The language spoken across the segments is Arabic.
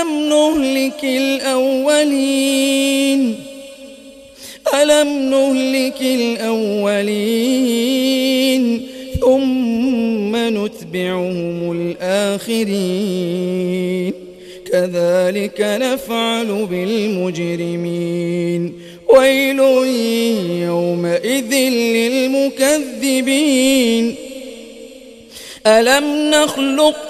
ألم نهلك الأولين ألم نهلك الأولين ثم نتبعهم الآخرين كذلك نفعل بالمجرمين ويل يومئذ للمكذبين ألم نخلق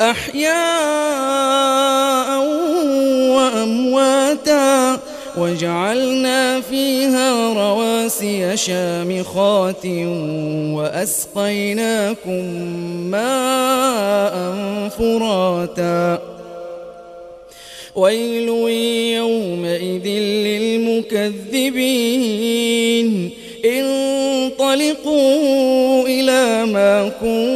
أحياء وأمواتا وجعلنا فيها رواسي شامخات وأسقيناكم ماء فراتا. ويل يومئذ للمكذبين. انطلقوا إلى ما كنتم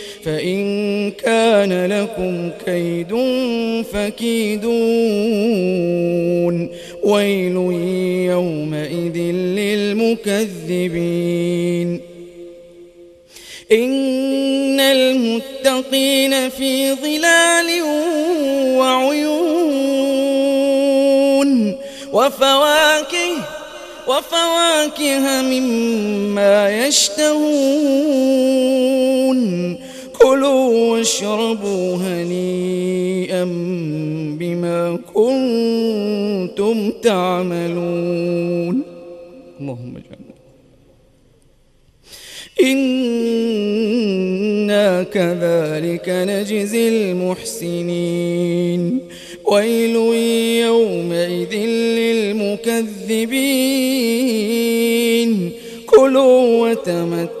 فإن كان لكم كيد فكيدون. ويل يومئذ للمكذبين. إن المتقين في ظلال وعيون. وفواكه وفواكه مما يشتهون. كلوا واشربوا هنيئا بما كنتم تعملون اللهم اجعلنا إنا كذلك نجزي المحسنين ويل يومئذ للمكذبين كلوا وتمتعوا